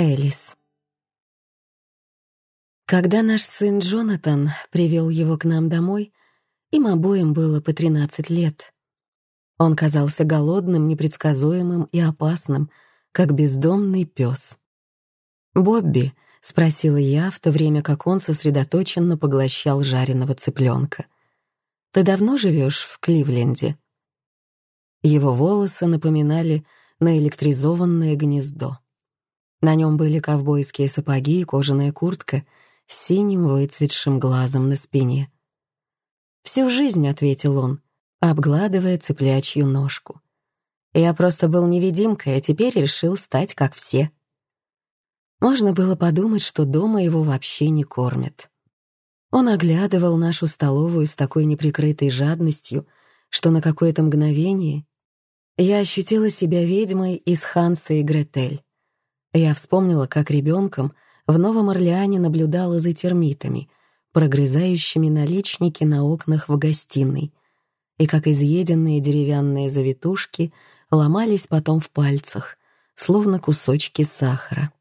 Элис. Когда наш сын Джонатан привел его к нам домой, им обоим было по 13 лет. Он казался голодным, непредсказуемым и опасным, как бездомный пес. «Бобби», — спросила я, в то время как он сосредоточенно поглощал жареного цыпленка. «Ты давно живешь в Кливленде?» Его волосы напоминали наэлектризованное гнездо. На нем были ковбойские сапоги и кожаная куртка с синим выцветшим глазом на спине. «Всю жизнь», — ответил он, обгладывая цыплячью ножку. «Я просто был невидимкой, а теперь решил стать как все». Можно было подумать, что дома его вообще не кормят. Он оглядывал нашу столовую с такой неприкрытой жадностью, что на какое-то мгновение я ощутила себя ведьмой из Ханса и Гретель. Я вспомнила, как ребенком в Новом Орлеане наблюдала за термитами, прогрызающими наличники на окнах в гостиной, и как изъеденные деревянные завитушки ломались потом в пальцах, словно кусочки сахара.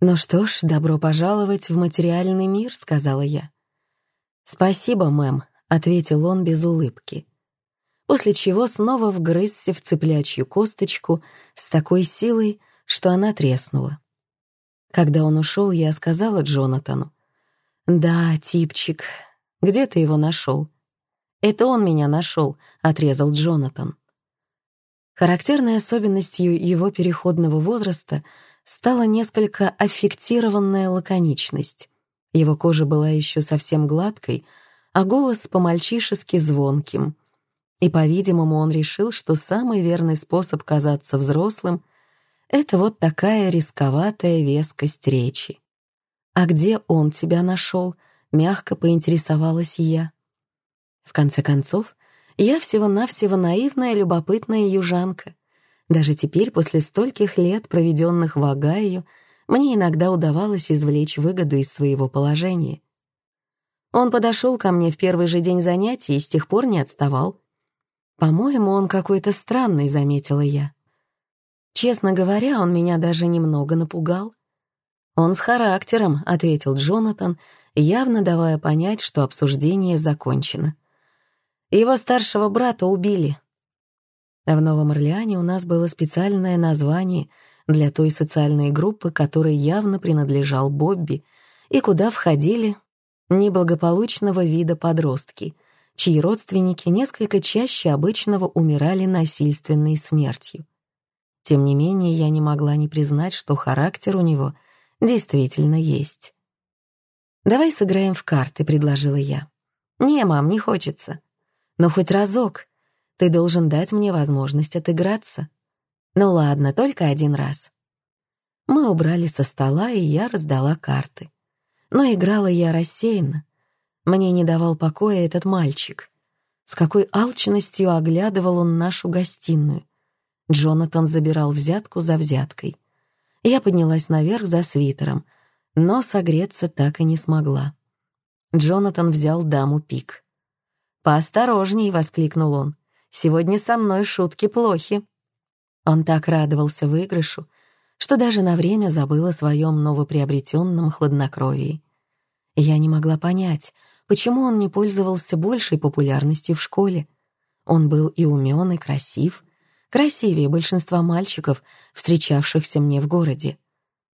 «Ну что ж, добро пожаловать в материальный мир», — сказала я. «Спасибо, мэм», — ответил он без улыбки после чего снова вгрызся в цыплячью косточку с такой силой, что она треснула. Когда он ушел, я сказала Джонатану. «Да, типчик, где ты его нашел?» «Это он меня нашел», — отрезал Джонатан. Характерной особенностью его переходного возраста стала несколько аффектированная лаконичность. Его кожа была еще совсем гладкой, а голос по-мальчишески звонким. И, по-видимому, он решил, что самый верный способ казаться взрослым это вот такая рисковатая вескость речи. «А где он тебя нашел?» — мягко поинтересовалась я. В конце концов, я всего-навсего наивная любопытная южанка. Даже теперь, после стольких лет, проведенных в Огайо, мне иногда удавалось извлечь выгоду из своего положения. Он подошел ко мне в первый же день занятий и с тех пор не отставал. «По-моему, он какой-то странный», — заметила я. Честно говоря, он меня даже немного напугал. «Он с характером», — ответил Джонатан, явно давая понять, что обсуждение закончено. «Его старшего брата убили». В Новом Орлеане у нас было специальное название для той социальной группы, которой явно принадлежал Бобби, и куда входили неблагополучного вида подростки, чьи родственники несколько чаще обычного умирали насильственной смертью. Тем не менее, я не могла не признать, что характер у него действительно есть. «Давай сыграем в карты», — предложила я. «Не, мам, не хочется. Но хоть разок. Ты должен дать мне возможность отыграться. Ну ладно, только один раз». Мы убрали со стола, и я раздала карты. Но играла я рассеянно. Мне не давал покоя этот мальчик. С какой алчностью оглядывал он нашу гостиную — Джонатан забирал взятку за взяткой. Я поднялась наверх за свитером, но согреться так и не смогла. Джонатан взял даму пик. «Поосторожней!» — воскликнул он. «Сегодня со мной шутки плохи». Он так радовался выигрышу, что даже на время забыл о своем новоприобретенном хладнокровии. Я не могла понять, почему он не пользовался большей популярностью в школе. Он был и умен, и красив, красивее большинства мальчиков, встречавшихся мне в городе.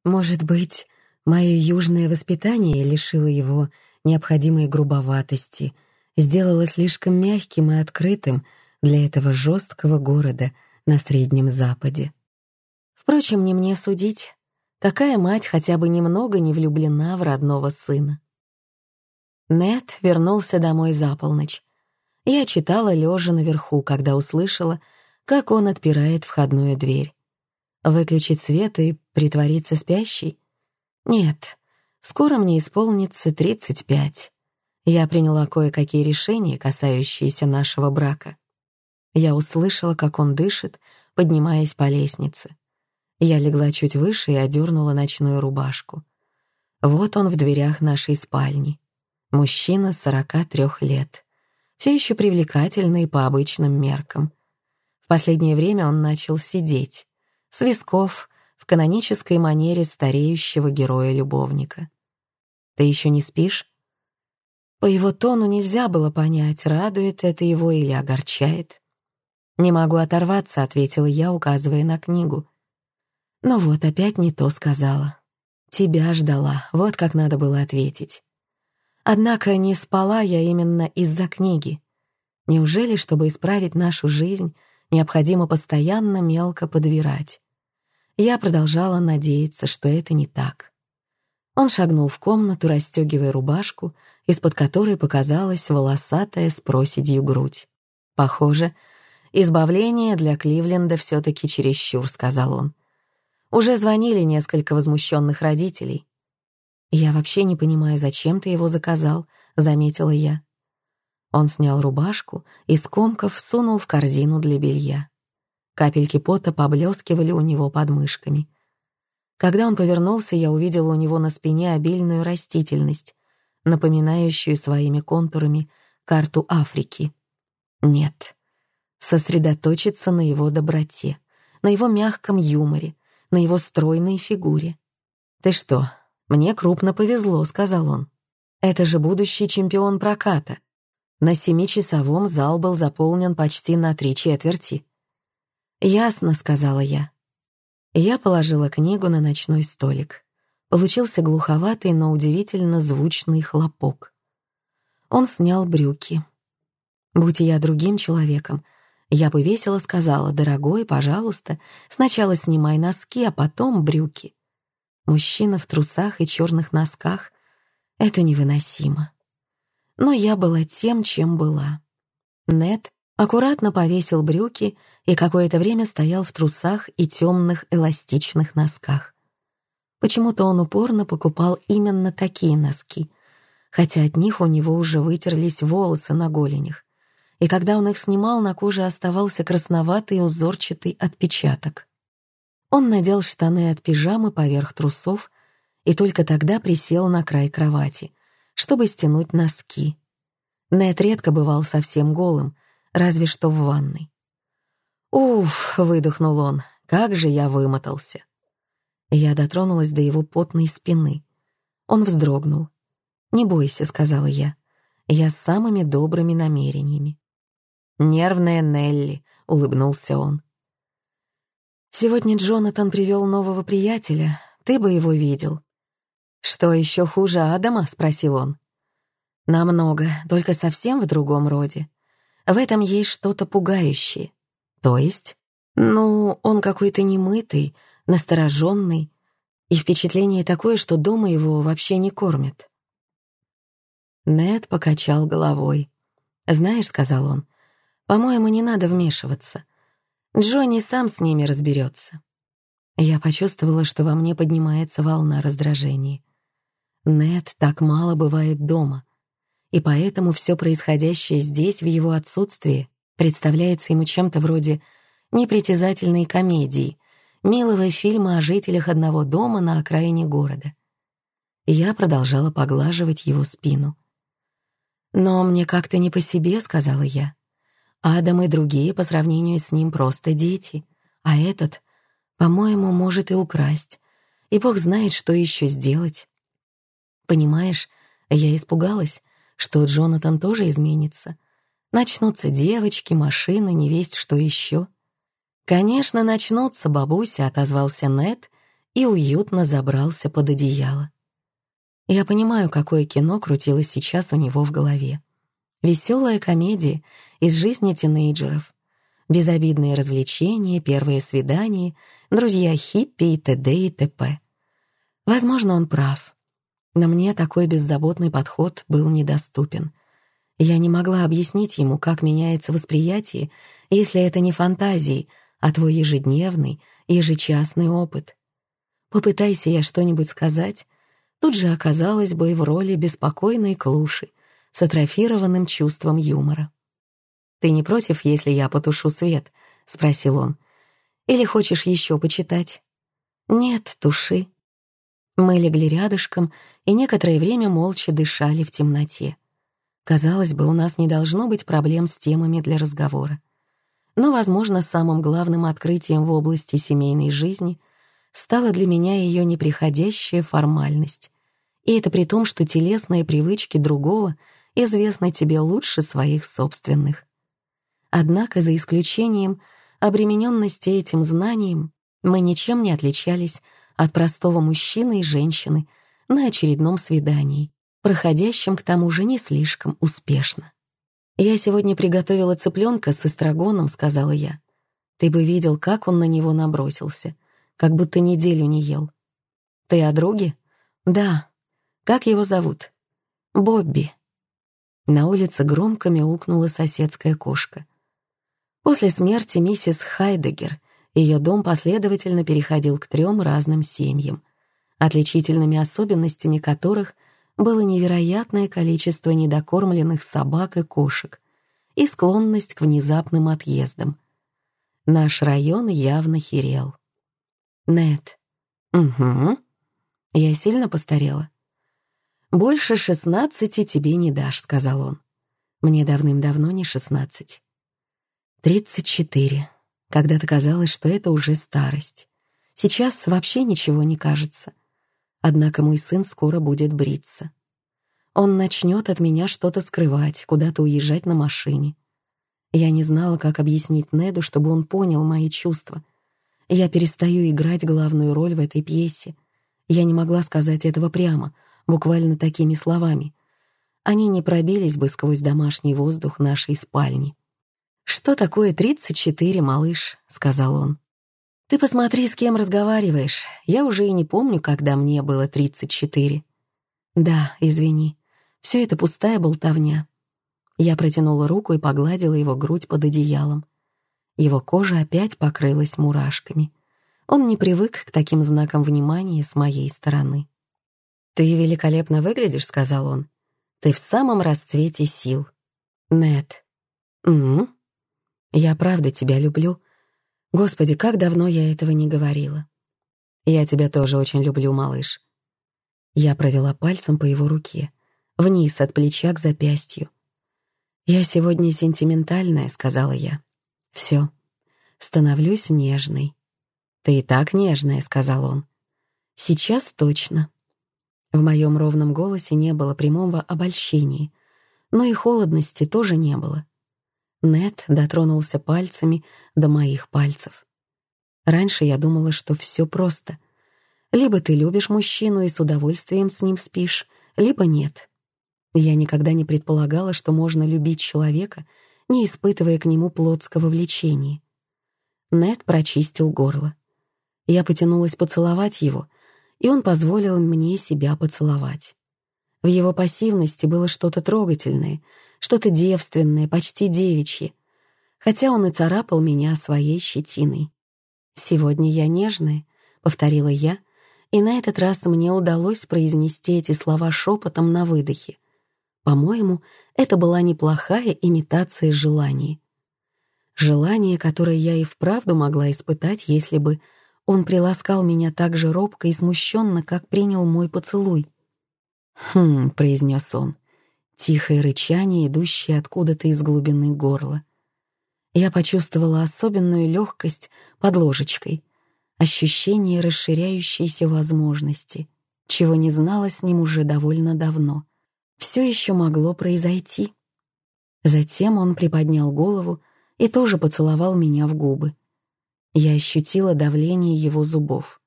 Может быть, мое южное воспитание лишило его необходимой грубоватости, сделало слишком мягким и открытым для этого жесткого города на Среднем Западе. Впрочем, не мне судить, какая мать хотя бы немного не влюблена в родного сына. Нет вернулся домой за полночь. Я читала лежа наверху, когда услышала, как он отпирает входную дверь. Выключить свет и притвориться спящей? Нет, скоро мне исполнится 35. Я приняла кое-какие решения, касающиеся нашего брака. Я услышала, как он дышит, поднимаясь по лестнице. Я легла чуть выше и одернула ночную рубашку. Вот он в дверях нашей спальни. Мужчина 43 лет. Все еще привлекательный по обычным меркам последнее время он начал сидеть. С висков, в канонической манере стареющего героя-любовника. «Ты еще не спишь?» По его тону нельзя было понять, радует это его или огорчает. «Не могу оторваться», — ответила я, указывая на книгу. Но вот опять не то сказала. Тебя ждала, вот как надо было ответить. Однако не спала я именно из-за книги. Неужели, чтобы исправить нашу жизнь, необходимо постоянно мелко подбирать? Я продолжала надеяться, что это не так. Он шагнул в комнату, расстегивая рубашку, из-под которой показалась волосатая с проседью грудь. «Похоже, избавление для Кливленда все-таки чересчур», — сказал он. Уже звонили несколько возмущенных родителей. «Я вообще не понимаю, зачем ты его заказал», — заметила я. Он снял рубашку и, скомков, сунул в корзину для белья. Капельки пота поблескивали у него под мышками. Когда он повернулся, я увидела у него на спине обильную растительность, напоминающую своими контурами карту Африки. Нет, сосредоточиться на его доброте, на его мягком юморе, на его стройной фигуре. «Ты что, мне крупно повезло», — сказал он. «Это же будущий чемпион проката». На семичасовом зал был заполнен почти на три четверти. «Ясно», — сказала я. Я положила книгу на ночной столик. Получился глуховатый, но удивительно звучный хлопок. Он снял брюки. Будь я другим человеком, я бы весело сказала, «Дорогой, пожалуйста, сначала снимай носки, а потом брюки». Мужчина в трусах и черных носках — это невыносимо. Но я была тем, чем была. Нет аккуратно повесил брюки и какое-то время стоял в трусах и темных эластичных носках. Почему-то он упорно покупал именно такие носки, хотя от них у него уже вытерлись волосы на голенях и когда он их снимал, на коже оставался красноватый узорчатый отпечаток. Он надел штаны от пижамы поверх трусов и только тогда присел на край кровати, чтобы стянуть носки. Нед редко бывал совсем голым, разве что в ванной. «Уф!» — выдохнул он. «Как же я вымотался!» Я дотронулась до его потной спины. Он вздрогнул. «Не бойся», — сказала я. «Я с самыми добрыми намерениями». «Нервная Нелли», — улыбнулся он. «Сегодня Джонатан привел нового приятеля. Ты бы его видел». «Что еще хуже Адама?» — спросил он. «Намного, только совсем в другом роде. В этом есть что-то пугающее. То есть? Ну, он какой-то немытый, настороженный, и впечатление такое, что дома его вообще не кормят». Нед покачал головой. «Знаешь», — сказал он, по-моему, не надо вмешиваться. Джонни сам с ними разберется. Я почувствовала, что во мне поднимается волна раздражения. Нет так мало бывает дома, и поэтому все происходящее здесь, в его отсутствии, представляется ему чем-то вроде непритязательной комедии, милого фильма о жителях одного дома на окраине города. Я продолжала поглаживать его спину. «Но мне как-то не по себе», — сказала я. Адам и другие по сравнению с ним просто дети, а этот, по-моему, может и украсть, и бог знает, что еще сделать. Понимаешь, я испугалась, что Джонатан тоже изменится. Начнутся девочки, машины, невесть что еще. «Конечно, начнутся, бабуся», — отозвался Нед и уютно забрался под одеяло. Я понимаю, какое кино крутилось сейчас у него в голове. Веселая комедия из жизни тинейджеров. Безобидные развлечения, первые свидания, друзья хиппи и т.д. и т.п. Возможно, он прав. Но мне такой беззаботный подход был недоступен. Я не могла объяснить ему, как меняется восприятие, если это не фантазии, а твой ежедневный, ежечасный опыт. Попытайся я что-нибудь сказать, тут же оказалась бы в роли беспокойной клуши — с атрофированным чувством юмора. «Ты не против, если я потушу свет?» — спросил он. «Или хочешь еще почитать?» «Нет, туши». Мы легли рядышком и некоторое время молча дышали в темноте. Казалось бы, у нас не должно быть проблем с темами для разговора. Но, возможно, самым главным открытием в области семейной жизни стала для меня ее неприходящая формальность. И это при том, что телесные привычки другого известны тебе лучше своих собственных. Однако, за исключением обремененности этим знанием, мы ничем не отличались от простого мужчины и женщины на очередном свидании, проходящем к тому же не слишком успешно. «Я сегодня приготовила цыпленка с эстрагоном», — сказала я. «Ты бы видел, как он на него набросился, как будто неделю не ел». «Ты о друге?» «Да. Как его зовут?» «Бобби». На улице громко мяукнула соседская кошка. После смерти миссис Хайдегер ее дом последовательно переходил к трем разным семьям, отличительными особенностями которых было невероятное количество недокормленных собак и кошек и склонность к внезапным отъездам. Наш район явно херел. Нет. Угу. Я сильно постарела. «Больше шестнадцати тебе не дашь», — сказал он. Мне давным-давно не шестнадцать. Тридцать четыре. Когда-то казалось, что это уже старость. Сейчас вообще ничего не кажется. Однако мой сын скоро будет бриться. Он начнет от меня что-то скрывать, куда-то уезжать на машине. Я не знала, как объяснить Неду, чтобы он понял мои чувства. Я перестаю играть главную роль в этой пьесе. Я не могла сказать этого прямо, буквально такими словами. Они не пробились бы сквозь домашний воздух нашей спальни. «Что такое тридцать четыре, малыш?» — сказал он. «Ты посмотри, с кем разговариваешь. Я уже и не помню, когда мне было тридцать четыре». «Да, извини. Все это пустая болтовня». Я протянула руку и погладила его грудь под одеялом. Его кожа опять покрылась мурашками. Он не привык к таким знакам внимания с моей стороны. «Ты великолепно выглядишь», — сказал он. «Ты в самом расцвете сил». «Нет». «Угу. Я правда тебя люблю. Господи, как давно я этого не говорила. Я тебя тоже очень люблю, малыш». Я провела пальцем по его руке, вниз от плеча к запястью. «Я сегодня сентиментальная», — сказала я. «Все, становлюсь нежной». «Ты и так нежная», — сказал он. «Сейчас точно». В моем ровном голосе не было прямого обольщения, но и холодности тоже не было. Нет дотронулся пальцами до моих пальцев. Раньше я думала, что все просто. Либо ты любишь мужчину и с удовольствием с ним спишь, либо нет. Я никогда не предполагала, что можно любить человека, не испытывая к нему плотского влечения. Нет прочистил горло. Я потянулась поцеловать его — и он позволил мне себя поцеловать. В его пассивности было что-то трогательное, что-то девственное, почти девичье, хотя он и царапал меня своей щетиной. «Сегодня я нежная», — повторила я, и на этот раз мне удалось произнести эти слова шепотом на выдохе. По-моему, это была неплохая имитация желания. Желание, которое я и вправду могла испытать, если бы он приласкал меня так же робко и смущенно, как принял мой поцелуй. «Хм», — произнес он, тихое рычание, идущее откуда-то из глубины горла. Я почувствовала особенную легкость под ложечкой, ощущение расширяющейся возможности, чего не знала с ним уже довольно давно. Все еще могло произойти. Затем он приподнял голову и тоже поцеловал меня в губы. Я ощутила давление его зубов.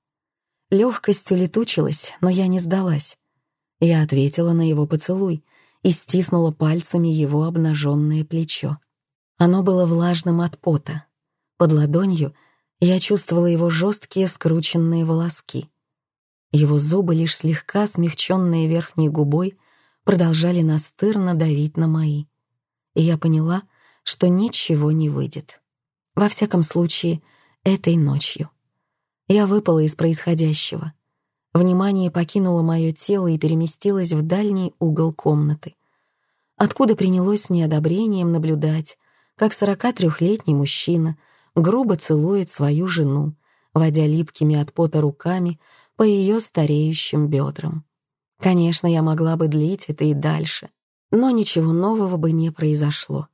Легкость улетучилась, но я не сдалась. Я ответила на его поцелуй и стиснула пальцами его обнаженное плечо. Оно было влажным от пота. Под ладонью я чувствовала его жесткие скрученные волоски. Его зубы, лишь слегка смягченные верхней губой, продолжали настырно давить на мои. И я поняла, что ничего не выйдет. Во всяком случае, этой ночью. Я выпала из происходящего. Внимание покинуло мое тело и переместилось в дальний угол комнаты, откуда принялось с неодобрением наблюдать, как 43-летний мужчина грубо целует свою жену, водя липкими от пота руками по ее стареющим бедрам. Конечно, я могла бы длить это и дальше, но ничего нового бы не произошло.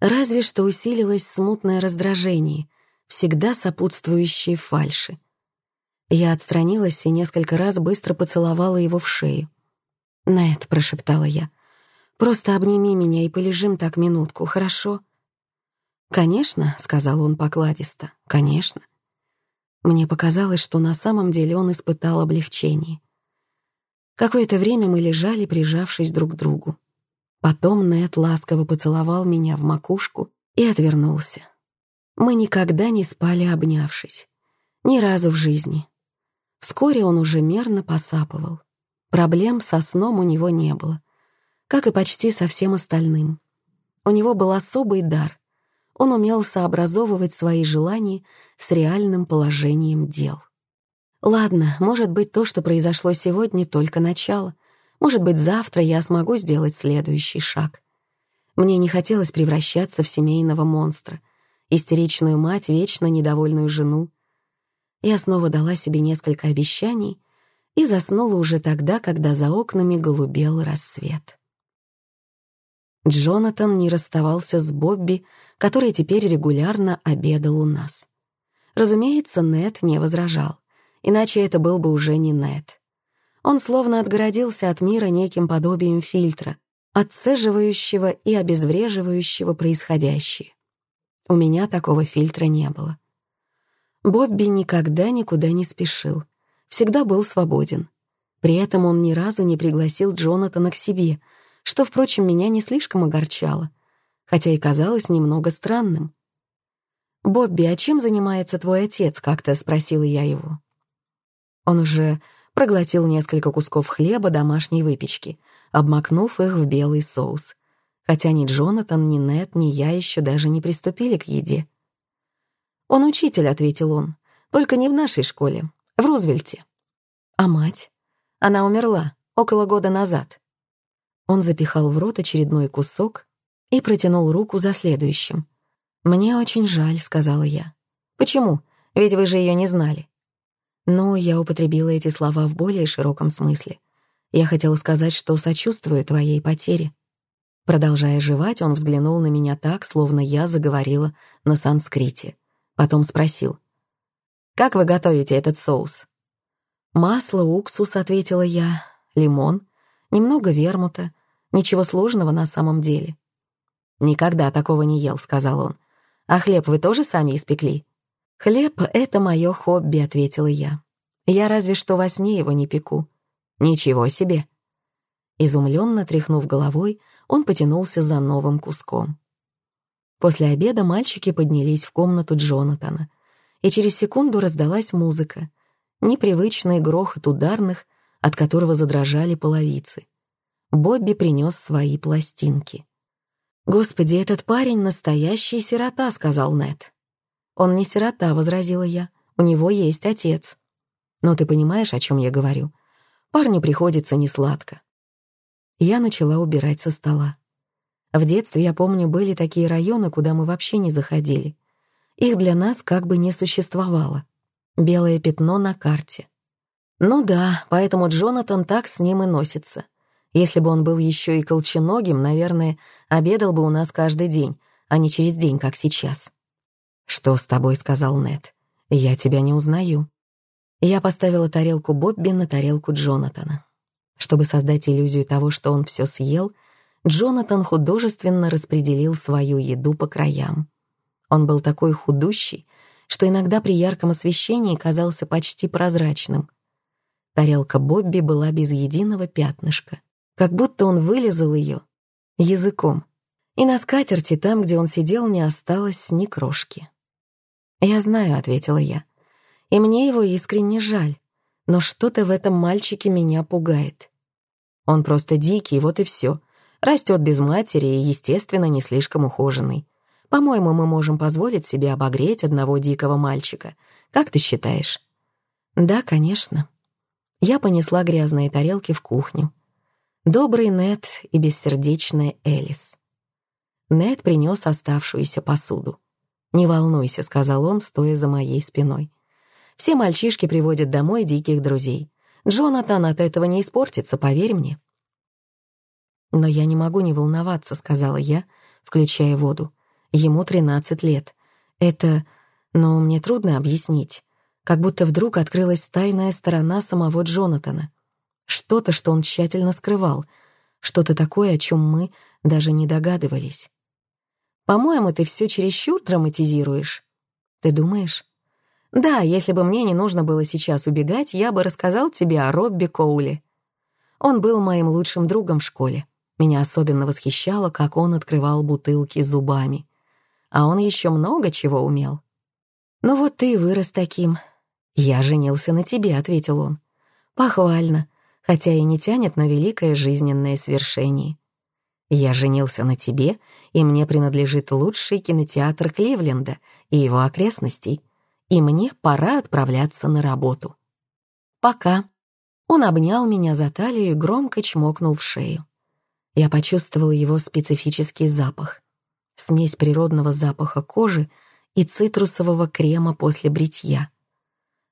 Разве что усилилось смутное раздражение, всегда сопутствующие фальши. Я отстранилась и несколько раз быстро поцеловала его в шею. «Нет», — прошептала я, — «просто обними меня и полежим так минутку, хорошо?» «Конечно», — сказал он покладисто, — «конечно». Мне показалось, что на самом деле он испытал облегчение. Какое-то время мы лежали, прижавшись друг к другу. Потом Нед ласково поцеловал меня в макушку и отвернулся. Мы никогда не спали, обнявшись. Ни разу в жизни. Вскоре он уже мерно посапывал. Проблем со сном у него не было, как и почти со всем остальным. У него был особый дар. Он умел сообразовывать свои желания с реальным положением дел. Ладно, может быть, то, что произошло сегодня, только начало. Может быть, завтра я смогу сделать следующий шаг. Мне не хотелось превращаться в семейного монстра, истеричную мать, вечно недовольную жену. Я снова дала себе несколько обещаний и заснула уже тогда, когда за окнами голубел рассвет. Джонатан не расставался с Бобби, который теперь регулярно обедал у нас. Разумеется, Нед не возражал, иначе это был бы уже не Нед. Он словно отгородился от мира неким подобием фильтра, отцеживающего и обезвреживающего происходящее. У меня такого фильтра не было. Бобби никогда никуда не спешил, всегда был свободен. При этом он ни разу не пригласил Джонатана к себе, что, впрочем, меня не слишком огорчало, хотя и казалось немного странным. «Бобби, а чем занимается твой отец?» — как-то спросила я его. Он уже проглотил несколько кусков хлеба домашней выпечки, обмакнув их в белый соус. Хотя ни Джонатан, ни Нет, ни я еще даже не приступили к еде. «Он учитель», — ответил он, — «только не в нашей школе, в Рузвельте». «А мать?» «Она умерла около года назад». Он запихал в рот очередной кусок и протянул руку за следующим. «Мне очень жаль», — сказала я. «Почему? Ведь вы же ее не знали». Но я употребила эти слова в более широком смысле. Я хотела сказать, что сочувствую твоей потере. Продолжая жевать, он взглянул на меня так, словно я заговорила на санскрите. Потом спросил. «Как вы готовите этот соус?» «Масло, уксус», — ответила я, «лимон, немного вермута, ничего сложного на самом деле». «Никогда такого не ел», — сказал он. «А хлеб вы тоже сами испекли?» «Хлеб — это мое хобби», — ответила я. «Я разве что во сне его не пеку». «Ничего себе!» Изумленно тряхнув головой, он потянулся за новым куском. После обеда мальчики поднялись в комнату Джонатана, и через секунду раздалась музыка, непривычный грохот ударных, от которого задрожали половицы. Бобби принес свои пластинки. «Господи, этот парень — настоящий сирота», — сказал Нед. «Он не сирота», — возразила я. «У него есть отец». «Но ты понимаешь, о чем я говорю? Парню приходится несладко». Я начала убирать со стола. В детстве, я помню, были такие районы, куда мы вообще не заходили. Их для нас как бы не существовало. Белое пятно на карте. Ну да, поэтому Джонатан так с ним и носится. Если бы он был еще и колченогим, наверное, обедал бы у нас каждый день, а не через день, как сейчас. «Что с тобой?» — сказал Нед. «Я тебя не узнаю». Я поставила тарелку Бобби на тарелку Джонатана. Чтобы создать иллюзию того, что он все съел, Джонатан художественно распределил свою еду по краям. Он был такой худущий, что иногда при ярком освещении казался почти прозрачным. Тарелка Бобби была без единого пятнышка, как будто он вылезал ее языком. И на скатерти, там, где он сидел, не осталось ни крошки. «Я знаю», — ответила я, — «и мне его искренне жаль, но что-то в этом мальчике меня пугает. Он просто дикий, вот и все. Растет без матери и, естественно, не слишком ухоженный. По-моему, мы можем позволить себе обогреть одного дикого мальчика. Как ты считаешь?» «Да, конечно». Я понесла грязные тарелки в кухню. Добрый Нед и бессердечная Элис. Нед принес оставшуюся посуду. «Не волнуйся», — сказал он, стоя за моей спиной. «Все мальчишки приводят домой диких друзей. Джонатан от этого не испортится, поверь мне». «Но я не могу не волноваться», — сказала я, включая воду. «Ему тринадцать лет. Это... Ну, мне трудно объяснить. как будто вдруг открылась тайная сторона самого Джонатана. Что-то, что он тщательно скрывал, что-то такое, о чем мы даже не догадывались. «По-моему, ты все чересчур драматизируешь. Ты думаешь?» «Да, если бы мне не нужно было сейчас убегать, я бы рассказал тебе о Робби Коуле. Он был моим лучшим другом в школе. Меня особенно восхищало, как он открывал бутылки зубами. А он еще много чего умел. «Ну вот ты вырос таким». «Я женился на тебе», — ответил он. «Похвально, хотя и не тянет на великое жизненное свершение. Я женился на тебе, и мне принадлежит лучший кинотеатр Кливленда и его окрестностей, и мне пора отправляться на работу. Пока». Он обнял меня за талию и громко чмокнул в шею. Я почувствовал его специфический запах. Смесь природного запаха кожи и цитрусового крема после бритья.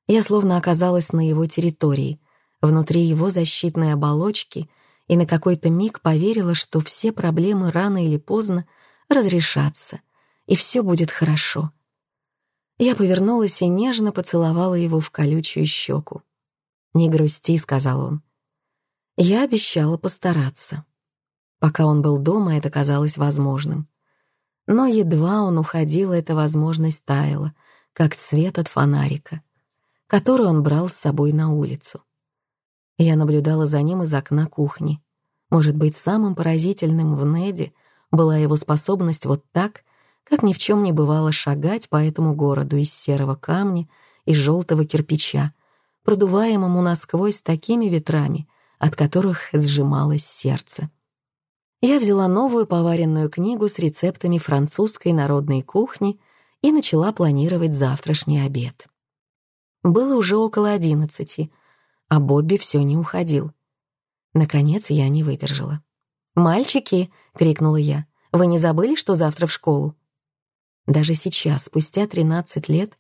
Я словно оказалась на его территории, внутри его защитной оболочки, и на какой-то миг поверила, что все проблемы рано или поздно разрешатся, и все будет хорошо. Я повернулась и нежно поцеловала его в колючую щеку. «Не грусти», — сказал он. Я обещала постараться. Пока он был дома, это казалось возможным. Но едва он уходил, эта возможность таяла, как свет от фонарика, который он брал с собой на улицу. Я наблюдала за ним из окна кухни. Может быть, самым поразительным в Неде была его способность вот так, как ни в чем не бывало, шагать по этому городу из серого камня и желтого кирпича, продуваемому насквозь такими ветрами, от которых сжималось сердце. Я взяла новую поваренную книгу с рецептами французской народной кухни и начала планировать завтрашний обед. Было уже около одиннадцати, а Бобби все не уходил. Наконец я не выдержала. «Мальчики!» — крикнула я. «Вы не забыли, что завтра в школу?» Даже сейчас, спустя тринадцать лет,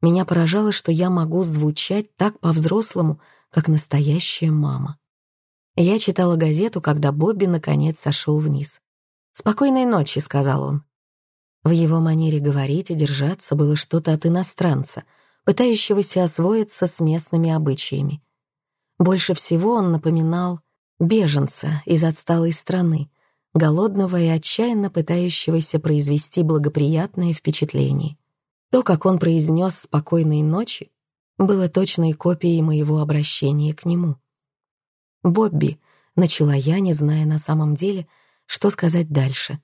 меня поражало, что я могу звучать так по-взрослому, как настоящая мама. Я читала газету, когда Бобби наконец сошел вниз. «Спокойной ночи», — сказал он. В его манере говорить и держаться было что-то от иностранца, пытающегося освоиться с местными обычаями. Больше всего он напоминал беженца из отсталой страны, голодного и отчаянно пытающегося произвести благоприятное впечатление. То, как он произнес «спокойной ночи», было точной копией моего обращения к нему. «Бобби», — начала я, не зная на самом деле, что сказать дальше.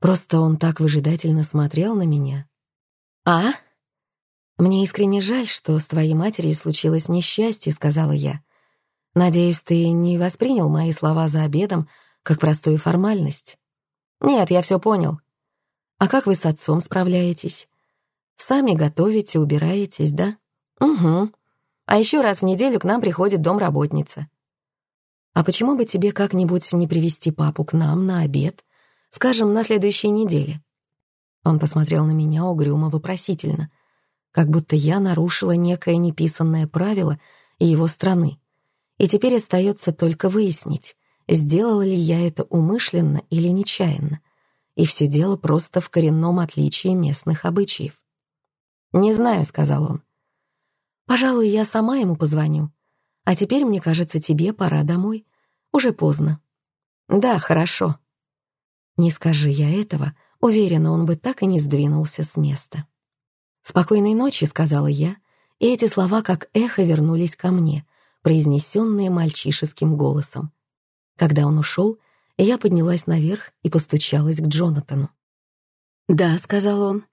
Просто он так выжидательно смотрел на меня. «А?» «Мне искренне жаль, что с твоей матерью случилось несчастье», — сказала я. «Надеюсь, ты не воспринял мои слова за обедом как простую формальность?» «Нет, я все понял». «А как вы с отцом справляетесь?» Сами готовите, убираетесь, да? Угу. А еще раз в неделю к нам приходит домработница. А почему бы тебе как-нибудь не привести папу к нам на обед? Скажем, на следующей неделе?» Он посмотрел на меня угрюмо-вопросительно, как будто я нарушила некое неписанное правило его страны. И теперь остается только выяснить, сделала ли я это умышленно или нечаянно. И все дело просто в коренном отличии местных обычаев. «Не знаю», — сказал он. «Пожалуй, я сама ему позвоню. А теперь, мне кажется, тебе пора домой. Уже поздно». «Да, хорошо». Не скажи я этого, уверена, он бы так и не сдвинулся с места. «Спокойной ночи», — сказала я, и эти слова как эхо вернулись ко мне, произнесенные мальчишеским голосом. Когда он ушел, я поднялась наверх и постучалась к Джонатану. «Да», — сказал он.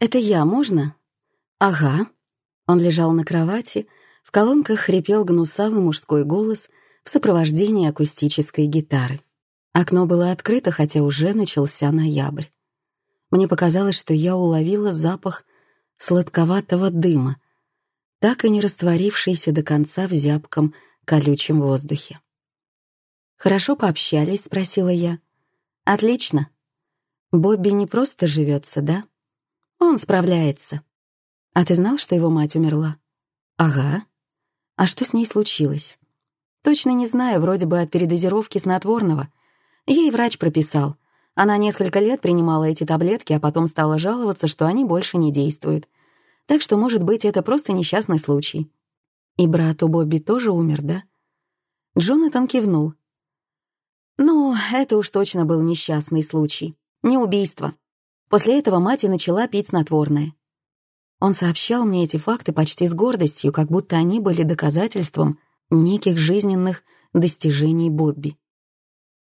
«Это я, можно?» «Ага». Он лежал на кровати, в колонках хрипел гнусавый мужской голос в сопровождении акустической гитары. Окно было открыто, хотя уже начался ноябрь. Мне показалось, что я уловила запах сладковатого дыма, так и не растворившийся до конца в зябком, колючем воздухе. «Хорошо пообщались?» — спросила я. «Отлично. Бобби не просто живется, да? Он справляется. «А ты знал, что его мать умерла?» «Ага. А что с ней случилось?» «Точно не знаю, вроде бы от передозировки снотворного. Ей врач прописал. Она несколько лет принимала эти таблетки, а потом стала жаловаться, что они больше не действуют. Так что, может быть, это просто несчастный случай. И брат у Бобби тоже умер, да? Джонатан кивнул. Ну, это уж точно был несчастный случай. Не убийство. После этого мать и начала пить снотворное. Он сообщал мне эти факты почти с гордостью, как будто они были доказательством неких жизненных достижений Бобби.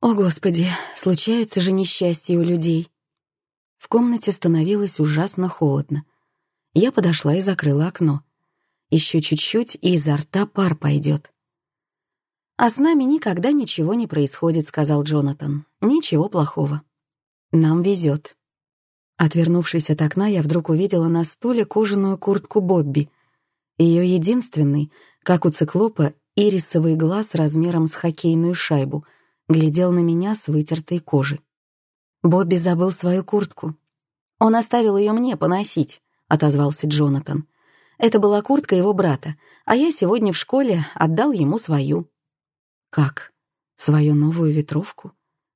О, Господи, случаются же несчастья у людей. В комнате становилось ужасно холодно. Я подошла и закрыла окно. Еще чуть-чуть, и изо рта пар пойдет. «А с нами никогда ничего не происходит», — сказал Джонатан. «Ничего плохого. Нам везет». Отвернувшись от окна, я вдруг увидела на стуле кожаную куртку Бобби. Ее единственный, как у циклопа, ирисовый глаз размером с хоккейную шайбу, глядел на меня с вытертой кожи. Бобби забыл свою куртку. Он оставил ее мне поносить отозвался Джонатан. Это была куртка его брата, а я сегодня в школе отдал ему свою. Как? Свою новую ветровку?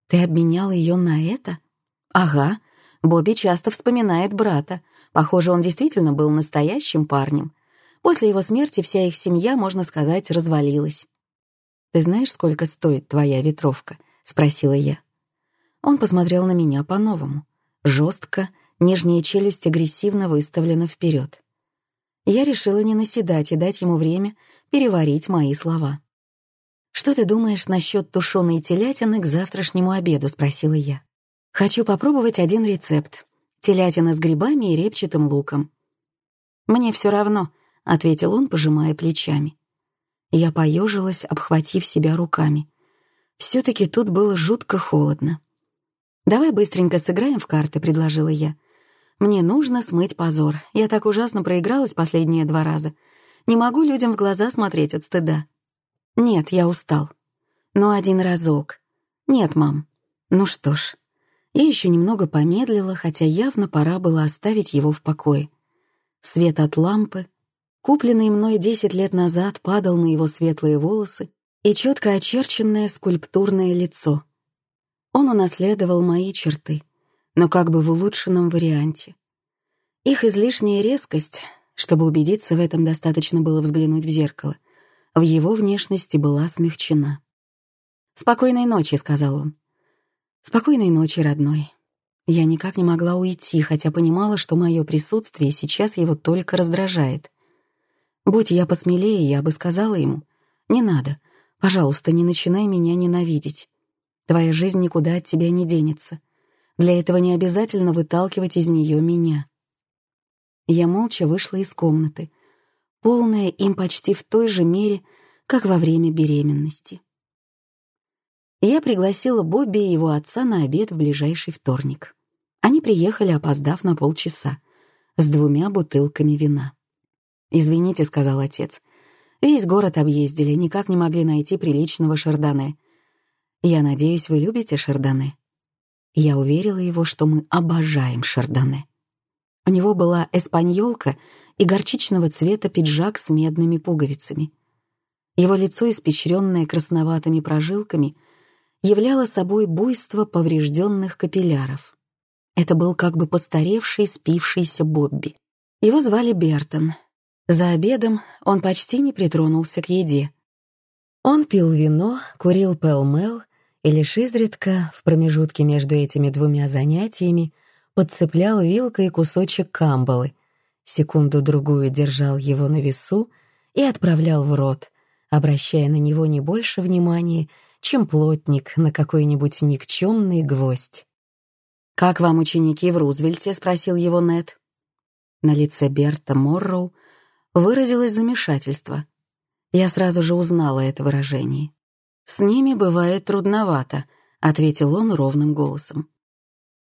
Ты обменял ее на это? Ага. Бобби часто вспоминает брата. Похоже, он действительно был настоящим парнем. После его смерти вся их семья, можно сказать, развалилась. «Ты знаешь, сколько стоит твоя ветровка?» — спросила я. Он посмотрел на меня по-новому. Жестко, Нижняя челюсть агрессивно выставлена вперед. Я решила не наседать и дать ему время переварить мои слова. «Что ты думаешь насчет тушеной телятины к завтрашнему обеду?» — спросила я. «Хочу попробовать один рецепт. Телятина с грибами и репчатым луком». «Мне все равно», — ответил он, пожимая плечами. Я поежилась, обхватив себя руками. Все-таки тут было жутко холодно. «Давай быстренько сыграем в карты», — предложила я. Мне нужно смыть позор. Я так ужасно проигралась последние два раза. Не могу людям в глаза смотреть от стыда. Нет, я устал. Но один разок. Нет, мам. Ну что ж. Я еще немного помедлила, хотя явно пора было оставить его в покое. Свет от лампы, купленный мной десять лет назад, падал на его светлые волосы и четко очерченное скульптурное лицо. Он унаследовал мои черты — но как бы в улучшенном варианте. Их излишняя резкость, чтобы убедиться в этом, достаточно было взглянуть в зеркало, в его внешности была смягчена. «Спокойной ночи», — сказал он. «Спокойной ночи, родной». Я никак не могла уйти, хотя понимала, что мое присутствие сейчас его только раздражает. Будь я посмелее, я бы сказала ему, «Не надо, пожалуйста, не начинай меня ненавидеть. Твоя жизнь никуда от тебя не денется. Для этого не обязательно выталкивать из нее меня. Я молча вышла из комнаты, полная им почти в той же мере, как во время беременности. Я пригласила Бобби и его отца на обед в ближайший вторник. Они приехали, опоздав на полчаса, с двумя бутылками вина. «Извините», — сказал отец, — «весь город объездили, никак не могли найти приличного шардоне. Я надеюсь, вы любите шардоне?» Я уверила его, что мы обожаем шардоне. У него была эспаньолка и горчичного цвета пиджак с медными пуговицами. Его лицо, испещренное красноватыми прожилками, являло собой буйство поврежденных капилляров. Это был как бы постаревший, спившийся Бобби. Его звали Бертон. За обедом он почти не притронулся к еде. Он пил вино, курил пэл-мэл и лишь изредка, в промежутке между этими двумя занятиями, подцеплял вилкой кусочек камбалы, секунду-другую держал его на весу и отправлял в рот, обращая на него не больше внимания, чем плотник на какой-нибудь никчемный гвоздь. «Как вам ученики в Рузвельте?» — спросил его Нед. На лице Берта Морроу выразилось замешательство. Я сразу же узнала это выражение. «С ними бывает трудновато», — ответил он ровным голосом.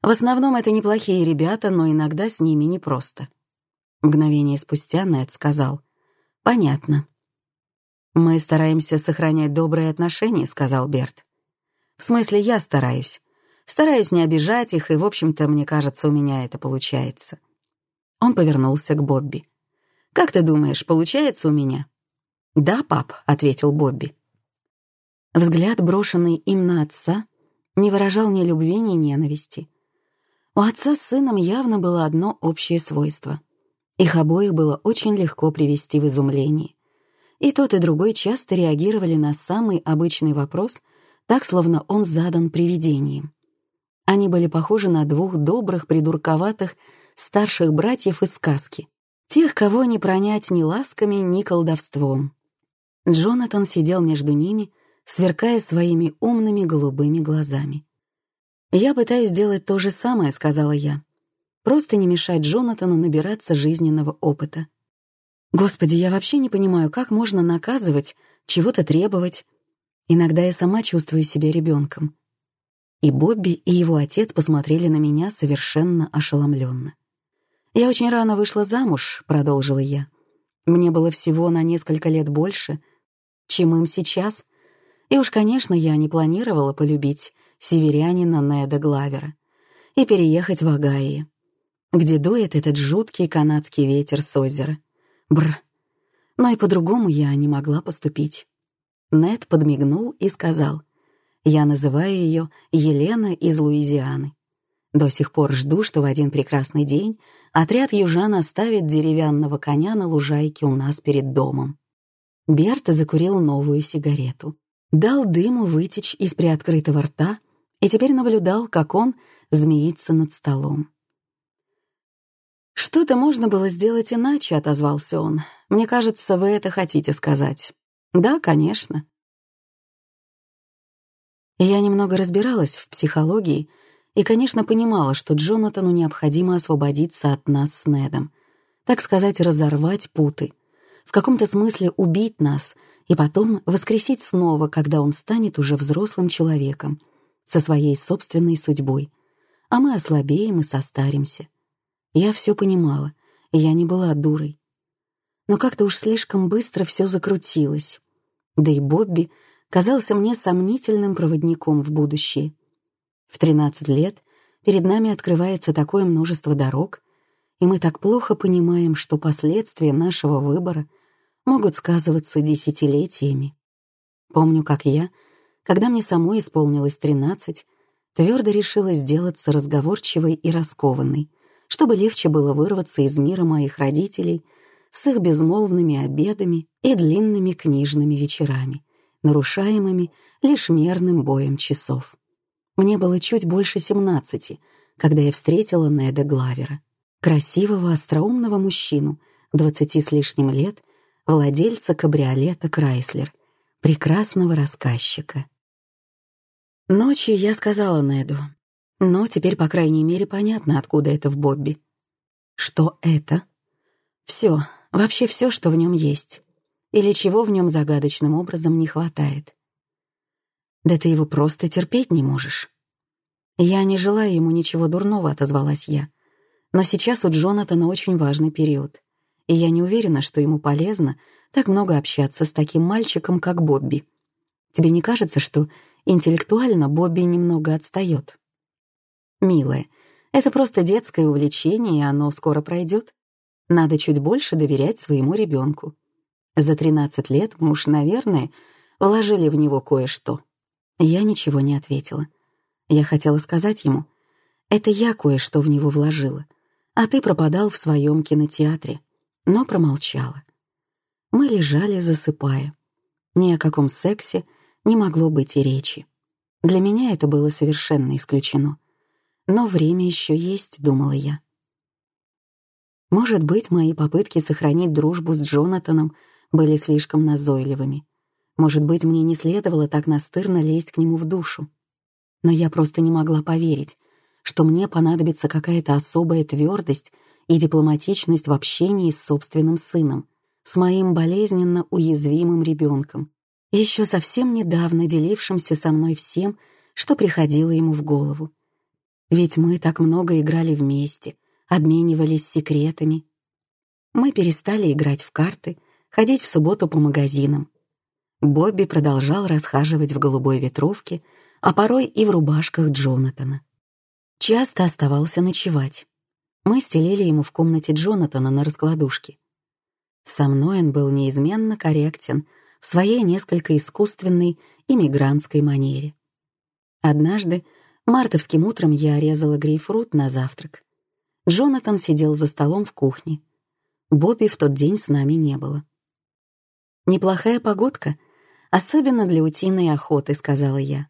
«В основном это неплохие ребята, но иногда с ними непросто». Мгновение спустя Нед сказал. «Понятно». «Мы стараемся сохранять добрые отношения», — сказал Берт. «В смысле, я стараюсь. Стараюсь не обижать их, и, в общем-то, мне кажется, у меня это получается». Он повернулся к Бобби. «Как ты думаешь, получается у меня?» «Да, пап», — ответил Бобби. Взгляд, брошенный им на отца, не выражал ни любви, ни ненависти. У отца с сыном явно было одно общее свойство. Их обоих было очень легко привести в изумление. И тот, и другой часто реагировали на самый обычный вопрос, так, словно он задан привидением. Они были похожи на двух добрых, придурковатых старших братьев из сказки, тех, кого не пронять ни ласками, ни колдовством. Джонатан сидел между ними, сверкая своими умными голубыми глазами. «Я пытаюсь сделать то же самое», — сказала я. «Просто не мешать Джонатану набираться жизненного опыта. Господи, я вообще не понимаю, как можно наказывать, чего-то требовать. Иногда я сама чувствую себя ребенком. И Бобби, и его отец посмотрели на меня совершенно ошеломленно. «Я очень рано вышла замуж», — продолжила я. «Мне было всего на несколько лет больше, чем им сейчас. И уж, конечно, я не планировала полюбить северянина Неда Главера и переехать в Агаи, где дует этот жуткий канадский ветер с озера. Бр. Но и по-другому я не могла поступить. Нед подмигнул и сказал, «Я называю ее Елена из Луизианы. До сих пор жду, что в один прекрасный день отряд южан оставит деревянного коня на лужайке у нас перед домом». Берт закурил новую сигарету, дал дыму вытечь из приоткрытого рта и теперь наблюдал, как он змеится над столом. «Что-то можно было сделать иначе», — отозвался он. «Мне кажется, вы это хотите сказать». «Да, конечно». Я немного разбиралась в психологии и, конечно, понимала, что Джонатану необходимо освободиться от нас с Недом, так сказать, разорвать путы, в каком-то смысле убить нас и потом воскресить снова, когда он станет уже взрослым человеком, со своей собственной судьбой, а мы ослабеем и состаримся. Я все понимала, и я не была дурой. Но как-то уж слишком быстро все закрутилось. Да и Бобби казался мне сомнительным проводником в будущее. В 13 лет перед нами открывается такое множество дорог, и мы так плохо понимаем, что последствия нашего выбора могут сказываться десятилетиями. Помню, как я, когда мне самой исполнилось 13, твердо решила сделаться разговорчивой и раскованной, чтобы легче было вырваться из мира моих родителей с их безмолвными обедами и длинными книжными вечерами, нарушаемыми лишь мерным боем часов. Мне было чуть больше семнадцати, когда я встретила Неда Главера, красивого, остроумного мужчину, двадцати с лишним лет, владельца кабриолета «Крайслер», прекрасного рассказчика. Ночью я сказала Неду, но теперь, по крайней мере, понятно, откуда это в Бобби. Что это? Все, вообще все, что в нем есть. Или чего в нем загадочным образом не хватает. Да ты его просто терпеть не можешь. Я не желаю ему ничего дурного, отозвалась я. Но сейчас у Джонатана очень важный период. И я не уверена, что ему полезно так много общаться с таким мальчиком, как Бобби. Тебе не кажется, что интеллектуально Бобби немного отстает? «Милая, это просто детское увлечение, и оно скоро пройдет. Надо чуть больше доверять своему ребенку. За 13 лет мы уж, наверное, вложили в него кое-что». Я ничего не ответила. Я хотела сказать ему, «Это я кое-что в него вложила, а ты пропадал в своем кинотеатре», но промолчала. Мы лежали, засыпая. Ни о каком сексе не могло быть и речи. Для меня это было совершенно исключено. Но время еще есть, думала я. Может быть, мои попытки сохранить дружбу с Джонатаном были слишком назойливыми. Может быть, мне не следовало так настырно лезть к нему в душу. Но я просто не могла поверить, что мне понадобится какая-то особая твердость и дипломатичность в общении с собственным сыном, с моим болезненно уязвимым ребенком, еще совсем недавно делившимся со мной всем, что приходило ему в голову. Ведь мы так много играли вместе, обменивались секретами. Мы перестали играть в карты, ходить в субботу по магазинам. Бобби продолжал расхаживать в голубой ветровке, а порой и в рубашках Джонатана. Часто оставался ночевать. Мы стелили ему в комнате Джонатана на раскладушке. Со мной он был неизменно корректен в своей несколько искусственной иммигрантской манере. Однажды Мартовским утром я резала грейпфрут на завтрак. Джонатан сидел за столом в кухне. Бобби в тот день с нами не было. «Неплохая погодка, особенно для утиной охоты», — сказала я.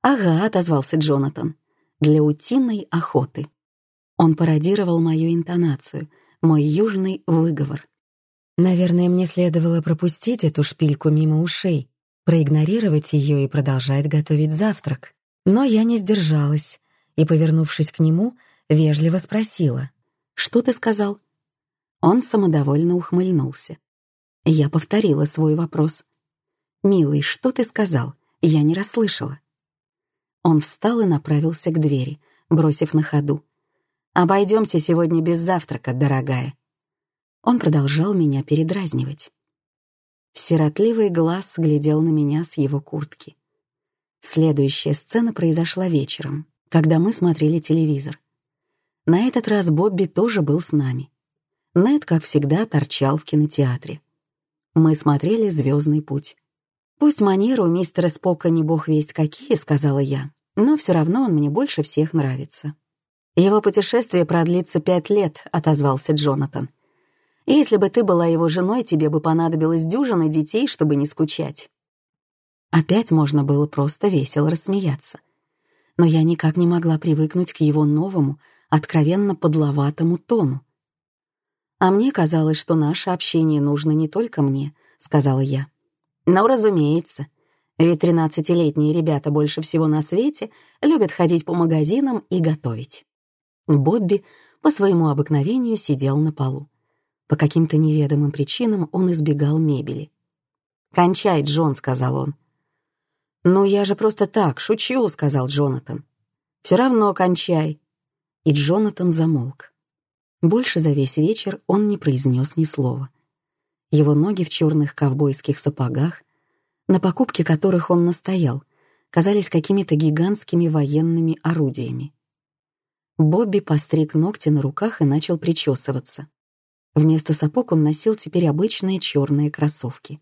«Ага», — отозвался Джонатан, — «для утиной охоты». Он пародировал мою интонацию, мой южный выговор. Наверное, мне следовало пропустить эту шпильку мимо ушей, проигнорировать ее и продолжать готовить завтрак. Но я не сдержалась и, повернувшись к нему, вежливо спросила. «Что ты сказал?» Он самодовольно ухмыльнулся. Я повторила свой вопрос. «Милый, что ты сказал? Я не расслышала». Он встал и направился к двери, бросив на ходу. «Обойдемся сегодня без завтрака, дорогая». Он продолжал меня передразнивать. Сиротливый глаз глядел на меня с его куртки. Следующая сцена произошла вечером, когда мы смотрели телевизор. На этот раз Бобби тоже был с нами. Нед, как всегда, торчал в кинотеатре. Мы смотрели «Звездный путь». «Пусть манеры у мистера Спока не бог весть какие», — сказала я, «но все равно он мне больше всех нравится». «Его путешествие продлится пять лет», — отозвался Джонатан. Если бы ты была его женой, тебе бы понадобилось дюжина детей, чтобы не скучать». Опять можно было просто весело рассмеяться. Но я никак не могла привыкнуть к его новому, откровенно подловатому тону. «А мне казалось, что наше общение нужно не только мне», — сказала я. «Но, разумеется, ведь тринадцатилетние ребята больше всего на свете любят ходить по магазинам и готовить». Бобби по своему обыкновению сидел на полу. По каким-то неведомым причинам он избегал мебели. «Кончай, Джон», — сказал он. «Ну, я же просто так, шучу», — сказал Джонатан. «Все равно кончай». И Джонатан замолк. Больше за весь вечер он не произнес ни слова. Его ноги в черных ковбойских сапогах, на покупке которых он настоял, казались какими-то гигантскими военными орудиями. Бобби постриг ногти на руках и начал причесываться. Вместо сапог он носил теперь обычные черные кроссовки.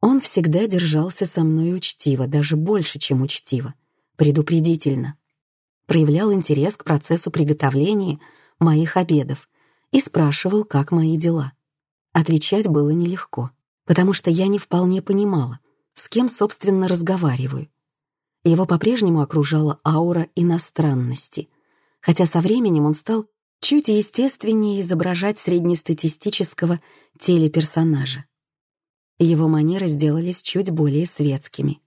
Он всегда держался со мной учтиво, даже больше, чем учтиво, предупредительно. Проявлял интерес к процессу приготовления моих обедов и спрашивал, как мои дела. Отвечать было нелегко, потому что я не вполне понимала, с кем, собственно, разговариваю. Его по-прежнему окружала аура иностранности, хотя со временем он стал чуть естественнее изображать среднестатистического телеперсонажа. Его манеры сделались чуть более светскими.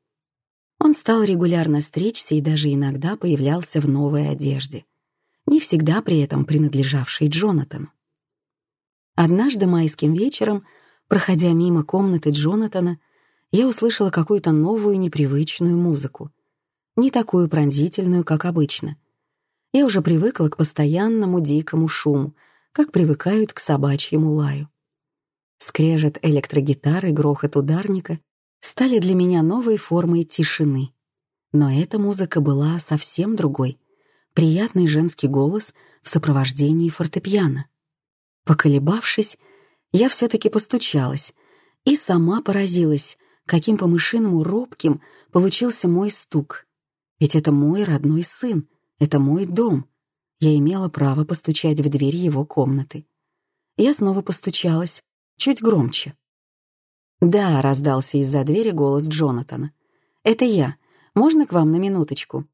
Он стал регулярно стричься и даже иногда появлялся в новой одежде, не всегда при этом принадлежавшей Джонатану. Однажды майским вечером, проходя мимо комнаты Джонатана, я услышала какую-то новую непривычную музыку, не такую пронзительную, как обычно — я уже привыкла к постоянному дикому шуму, как привыкают к собачьему лаю. Скрежет электрогитары, грохот ударника стали для меня новой формой тишины. Но эта музыка была совсем другой. Приятный женский голос в сопровождении фортепиано. Поколебавшись, я все-таки постучалась и сама поразилась, каким по-мышиному робким получился мой стук. Ведь это мой родной сын, это мой дом. Я имела право постучать в дверь его комнаты. Я снова постучалась, чуть громче. «Да», — раздался из-за двери голос Джонатана. «Это я. Можно к вам на минуточку?»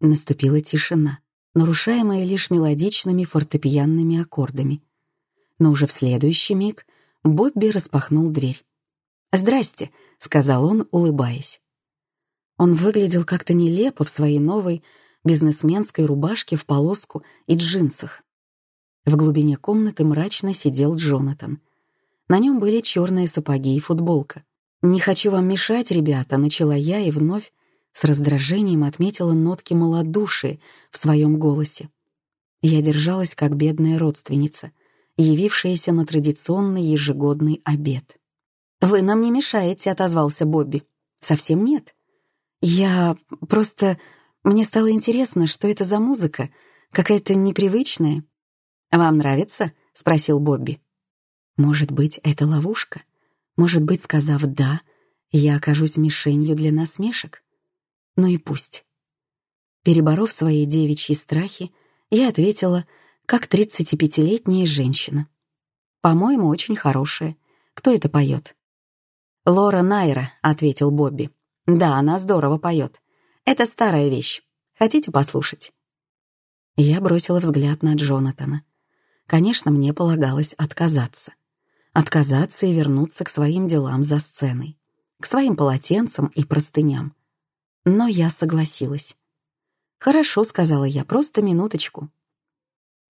Наступила тишина, нарушаемая лишь мелодичными фортепианными аккордами. Но уже в следующий миг Бобби распахнул дверь. «Здрасте», — сказал он, улыбаясь. Он выглядел как-то нелепо в своей новой, бизнесменской рубашке в полоску и джинсах. В глубине комнаты мрачно сидел Джонатан. На нем были черные сапоги и футболка. «Не хочу вам мешать, ребята», — начала я и вновь с раздражением отметила нотки малодушия в своем голосе. Я держалась как бедная родственница, явившаяся на традиционный ежегодный обед. «Вы нам не мешаете», — отозвался Бобби. «Совсем нет. Я просто мне стало интересно, что это за музыка, какая-то непривычная. «Вам нравится?» — спросил Бобби. «Может быть, это ловушка? Может быть, сказав «да», я окажусь мишенью для насмешек? Ну и пусть». Переборов свои девичьи страхи, я ответила, как 35-летняя женщина. По-моему, очень хорошая. Кто это поет? «Лора Найра», — ответил Бобби. «Да, она здорово поет. Это старая вещь. Хотите послушать?» Я бросила взгляд на Джонатана. Конечно, мне полагалось отказаться. Отказаться и вернуться к своим делам за сценой, к своим полотенцам и простыням. Но я согласилась. «Хорошо», — сказала я, — «просто минуточку».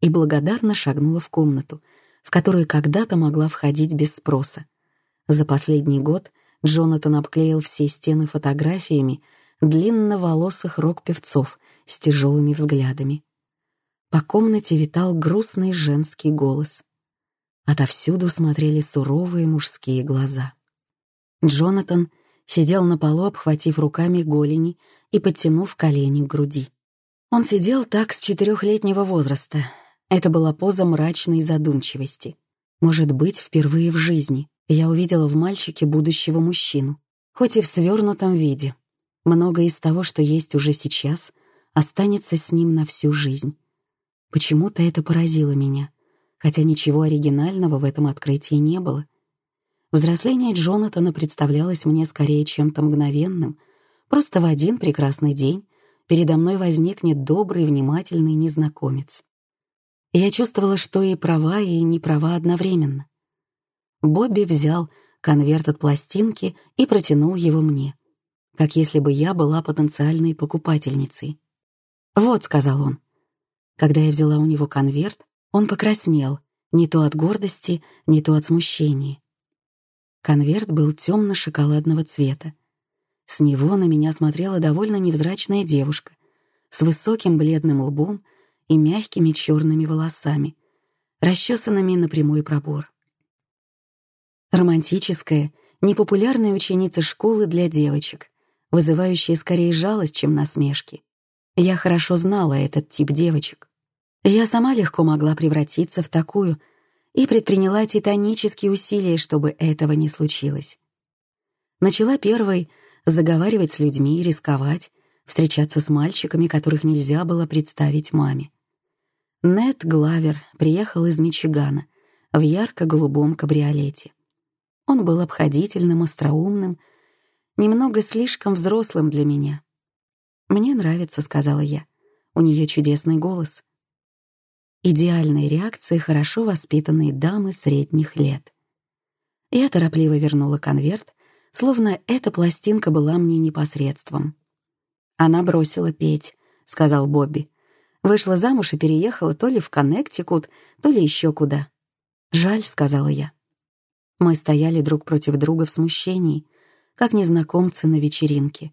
И благодарно шагнула в комнату, в которую когда-то могла входить без спроса. За последний год Джонатан обклеил все стены фотографиями длинноволосых рок-певцов с тяжелыми взглядами. По комнате витал грустный женский голос. Отовсюду смотрели суровые мужские глаза. Джонатан сидел на полу, обхватив руками голени и подтянув колени к груди. Он сидел так с четырехлетнего возраста. Это была поза мрачной задумчивости. Может быть, впервые в жизни я увидела в мальчике будущего мужчину, хоть и в свернутом виде. Многое из того, что есть уже сейчас, останется с ним на всю жизнь. Почему-то это поразило меня, хотя ничего оригинального в этом открытии не было. Взросление Джонатана представлялось мне скорее чем-то мгновенным. Просто в один прекрасный день передо мной возникнет добрый, внимательный незнакомец. Я чувствовала, что и права, и не права одновременно. Бобби взял конверт от пластинки и протянул его мне, как если бы я была потенциальной покупательницей. «Вот», — сказал он, когда я взяла у него конверт, он покраснел, не то от гордости, не то от смущения. Конверт был темно-шоколадного цвета. С него на меня смотрела довольно невзрачная девушка с высоким бледным лбом и мягкими черными волосами, расчесанными на прямой пробор. Романтическая, непопулярная ученица школы для девочек, вызывающая скорее жалость, чем насмешки. Я хорошо знала этот тип девочек. Я сама легко могла превратиться в такую и предприняла титанические усилия, чтобы этого не случилось. Начала первой заговаривать с людьми, рисковать, встречаться с мальчиками, которых нельзя было представить маме. Нед Главер приехал из Мичигана в ярко-голубом кабриолете. Он был обходительным, остроумным, немного слишком взрослым для меня. «Мне нравится», — сказала я. «У нее чудесный голос». Идеальная реакция хорошо воспитанной дамы средних лет. Я торопливо вернула конверт, словно эта пластинка была мне непосредством. «Она бросила петь», — сказал Бобби. «Вышла замуж и переехала то ли в Коннектикут, то ли еще куда». «Жаль», — сказала я. Мы стояли друг против друга в смущении, как незнакомцы на вечеринке.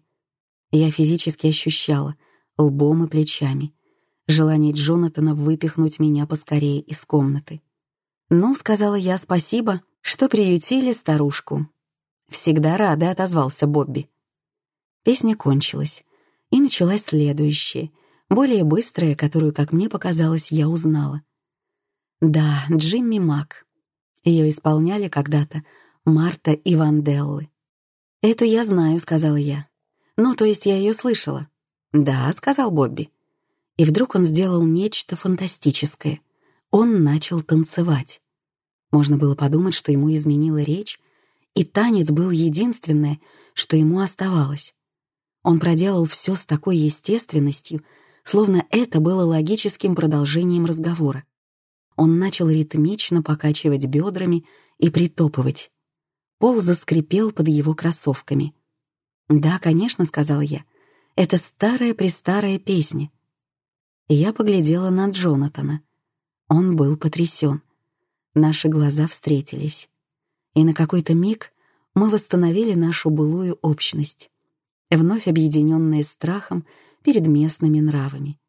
Я физически ощущала, лбом и плечами, желание Джонатана выпихнуть меня поскорее из комнаты. «Ну», — сказала я, — «спасибо, что приютили старушку». «Всегда рада», — отозвался Бобби. Песня кончилась, и началась следующая, более быстрая, которую, как мне показалось, я узнала. Да, Джимми Мак. Ее исполняли когда-то Марта и Ванделлы. «Эту я знаю», — сказала я. «Ну, то есть я ее слышала». «Да», — сказал Бобби. И вдруг он сделал нечто фантастическое. Он начал танцевать. Можно было подумать, что ему изменила речь, и танец был единственное, что ему оставалось. Он проделал все с такой естественностью, словно это было логическим продолжением разговора. Он начал ритмично покачивать бедрами и притопывать. Пол заскрипел под его кроссовками. «Да, конечно», — сказал я, — «это старая-престарая песня. Я поглядела на Джонатана. Он был потрясен. Наши глаза встретились. И на какой-то миг мы восстановили нашу былую общность, вновь объединенные страхом перед местными нравами.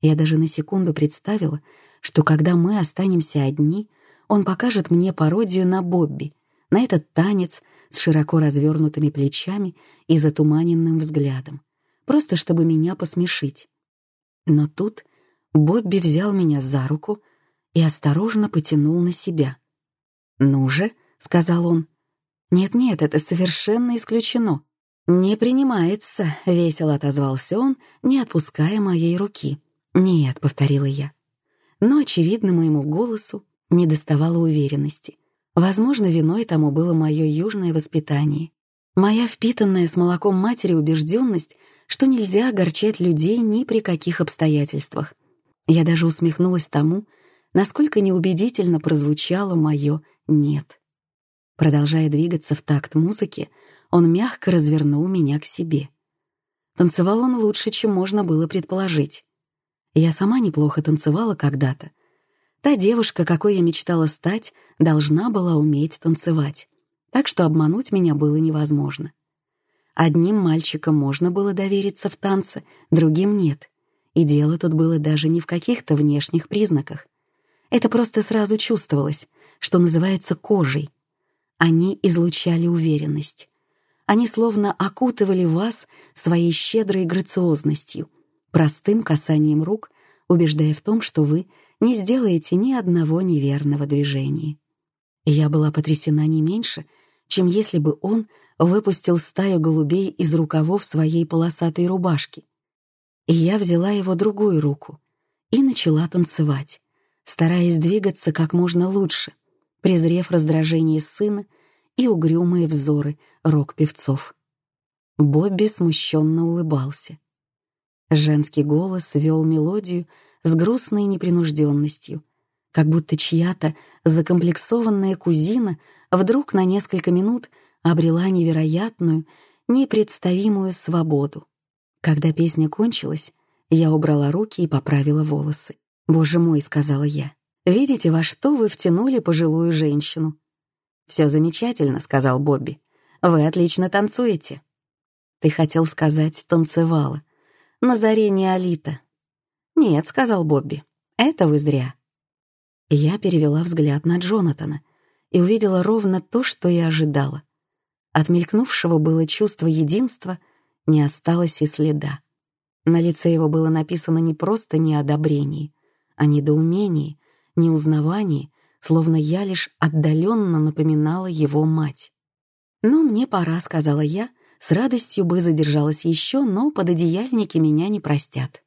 Я даже на секунду представила, что когда мы останемся одни, он покажет мне пародию на Бобби, на этот танец с широко развернутыми плечами и затуманенным взглядом, просто чтобы меня посмешить. Но тут Бобби взял меня за руку и осторожно потянул на себя. «Ну же», — сказал он. «Нет-нет, это совершенно исключено. Не принимается», — весело отозвался он, не отпуская моей руки. «Нет», — повторила я. но, очевидно, моему голосу не доставало уверенности. Возможно, виной тому было мое южное воспитание. Моя впитанная с молоком матери убежденность, что нельзя огорчать людей ни при каких обстоятельствах. Я даже усмехнулась тому, насколько неубедительно прозвучало мое «нет». Продолжая двигаться в такт музыки, он мягко развернул меня к себе. Танцевал он лучше, чем можно было предположить. Я сама неплохо танцевала когда-то. Та девушка, какой я мечтала стать, должна была уметь танцевать, так что обмануть меня было невозможно. Одним мальчикам можно было довериться в танце, другим нет. И дело тут было даже не в каких-то внешних признаках. Это просто сразу чувствовалось, что называется кожей. Они излучали уверенность. Они словно окутывали вас своей щедрой грациозностью, простым касанием рук, убеждая в том, что вы не сделаете ни одного неверного движения. Я была потрясена не меньше, чем если бы он выпустил стаю голубей из рукавов своей полосатой рубашки. И я взяла его другую руку и начала танцевать, стараясь двигаться как можно лучше, презрев раздражение сына и угрюмые взоры рок-певцов. Бобби смущенно улыбался. Женский голос вел мелодию с грустной непринужденностью, как будто чья-то закомплексованная кузина вдруг на несколько минут обрела невероятную, непредставимую свободу. Когда песня кончилась, я убрала руки и поправила волосы. «Боже мой», — сказала я, — «видите, во что вы втянули пожилую женщину?» «Все замечательно», — сказал Бобби. «Вы отлично танцуете». «Ты хотел сказать, танцевала», на заре неолита. «Нет», — сказал Бобби, — «это вы зря». Я перевела взгляд на Джонатана и увидела ровно то, что и ожидала. От мелькнувшего было чувство единства, не осталось и следа. На лице его было написано не просто неодобрение, а недоумение, неузнавание, словно я лишь отдаленно напоминала его мать. «Ну, мне пора», — сказала я, с радостью бы задержалась еще, но пододеяльники меня не простят.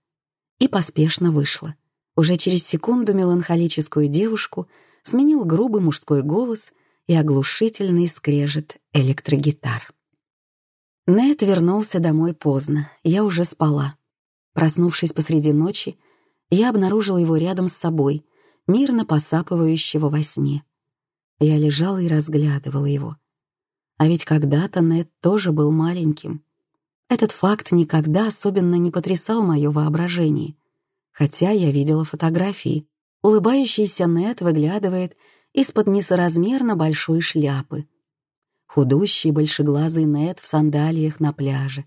И поспешно вышла. Уже через секунду меланхолическую девушку сменил грубый мужской голос и оглушительный скрежет электрогитар. Нед вернулся домой поздно, я уже спала. Проснувшись посреди ночи, я обнаружила его рядом с собой, мирно посапывающего во сне. Я лежала и разглядывала его — а ведь когда-то Нед тоже был маленьким. Этот факт никогда особенно не потрясал мое воображение. Хотя я видела фотографии. Улыбающийся Нед выглядывает из-под несоразмерно большой шляпы. Худущий большеглазый Нед в сандалиях на пляже.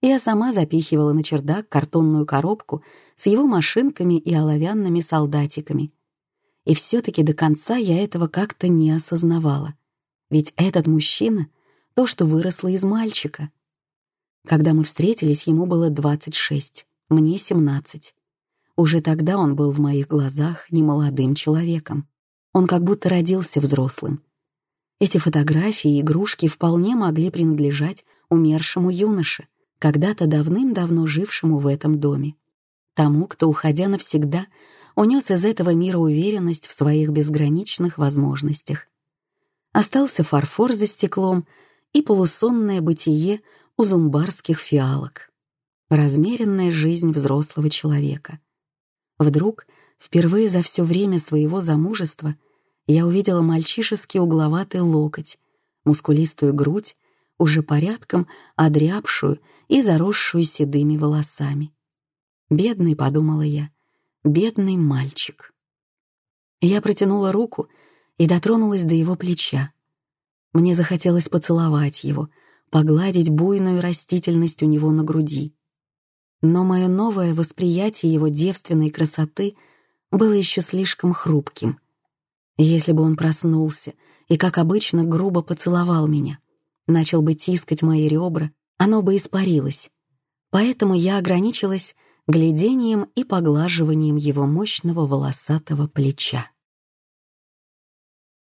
Я сама запихивала на чердак картонную коробку с его машинками и оловянными солдатиками. И все-таки до конца я этого как-то не осознавала. Ведь этот мужчина — то, что выросло из мальчика. Когда мы встретились, ему было 26, мне 17. Уже тогда он был в моих глазах немолодым человеком. Он как будто родился взрослым. Эти фотографии и игрушки вполне могли принадлежать умершему юноше, когда-то давным-давно жившему в этом доме. Тому, кто, уходя навсегда, унес из этого мира уверенность в своих безграничных возможностях. Остался фарфор за стеклом и полусонное бытие у зумбарских фиалок. Размеренная жизнь взрослого человека. Вдруг, впервые за все время своего замужества, я увидела мальчишеский угловатый локоть, мускулистую грудь, уже порядком одрябшую и заросшую седыми волосами. «Бедный», — подумала я, — «бедный мальчик». Я протянула руку и дотронулась до его плеча. Мне захотелось поцеловать его, погладить буйную растительность у него на груди. Но мое новое восприятие его девственной красоты было еще слишком хрупким. Если бы он проснулся и, как обычно, грубо поцеловал меня, начал бы тискать мои ребра, оно бы испарилось. Поэтому я ограничилась глядением и поглаживанием его мощного волосатого плеча.